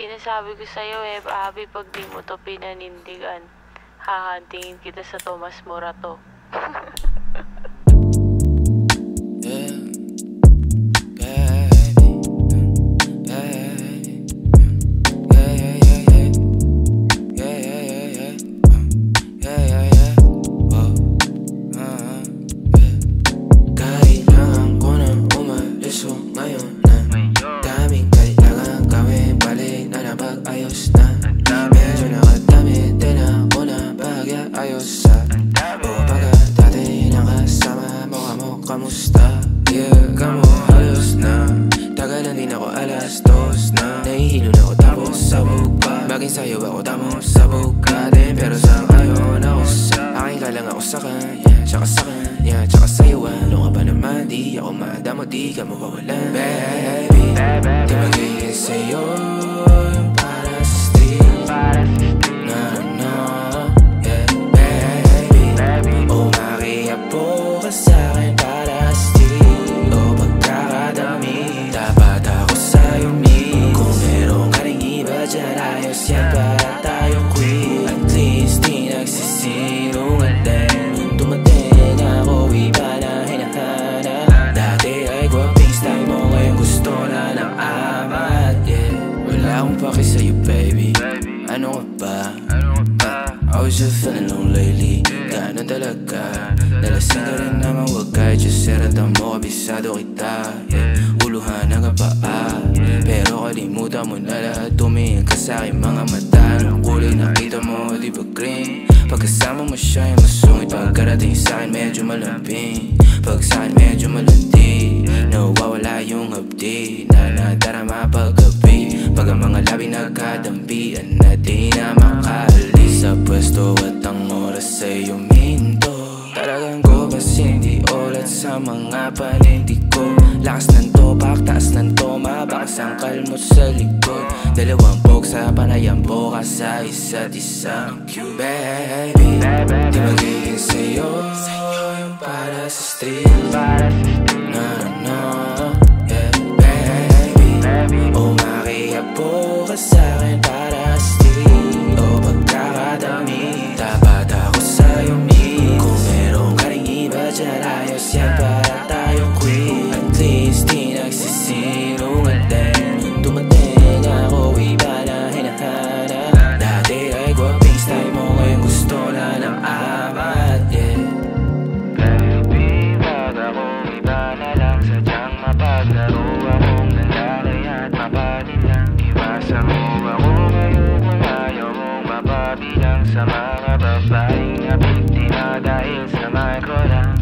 Sinasabi ko sa'yo eh, Abby, pag di mo to pinanindigan, hahantingin kita sa Tomas Morato. dos na Nahihilo na ako tapos sabog pa Baging sa'yo ako tapos sabog ka din. Pero sa ngayon ako sa Akin ka lang ako sa kanya Tsaka sa kanya, tsaka sa'yo. Ano ka ba naman? Di ako madamo Di ka mawawalan Baby, di magiging sa'yo least di nagsisinungaling Dumating ako iba na hinahanap Dati ay gwaping style mo Ngayon gusto na ng amat yeah. Wala akong paki sa'yo baby Ano ka ba? I was just feeling low lately Gano'n talaga Nalasing ka rin naman wag kahit just seratan mo Kabisado kita yeah. Uluhan ng kapaa Pero kalimutan mo na lahat Tumingin ka sa'kin mga mata. Anong kulay nakita mo di ba green? Pagkasama mo siya yung masungit Pagkarating sa'kin medyo malambing. Pag sa'kin medyo malandi. Nawawala yung hapdi. Na nadarama paggabi Pag ang mga labi nagkadampian Na di na makaalis. Sa pwesto at ang oras ay uminto Talagang ko ulat sa mga panindig ko Lakas ng topak, taas ng toma Bakas ang kalmot sa likod. Dalawang pog sa panayang boka sa isa't isa Cute baby Di magiging sa'yo. Yung para sa street. Na lang sa mga babaeng nabiktima dahil sa mga kulang